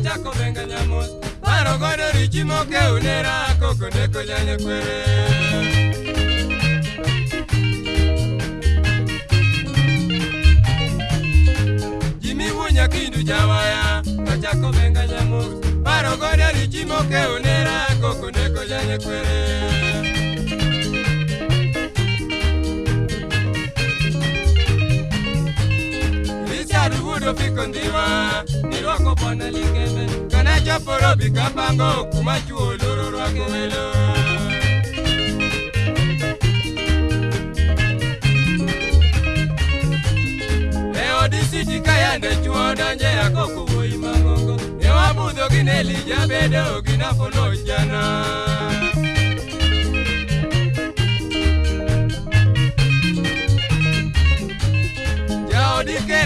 chako benga nyamos paro godo richi moke unera koko neko janye kwere jimi wunya kindu jawaya machako benga nyamos paro godo richi moke unera koko neko janye kwere fiko ndima niloko bona ligeme kana chaporo bikapango kuma chuoloro rwako welo leo disiji kaya ne chuoda nje yako kuboi magongo ne wabudho gine lija bedo gina fono jana Thank you.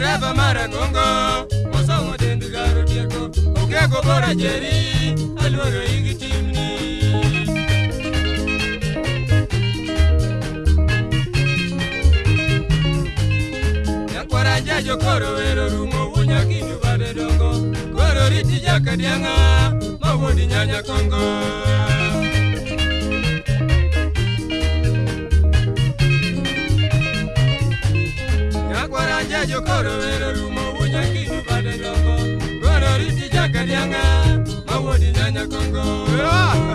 dereva maragongo osongo dendugaro dieko ugego bora jeri aluoro igi timni nyakwara njajo koro wero rumo wunya kinyu bade dongo koro riti jaka dianga mawondi nyanya kongo kokoro ero lumo bunya kinu bade doko Gororiti jaka dianga, mawodi nanya kongo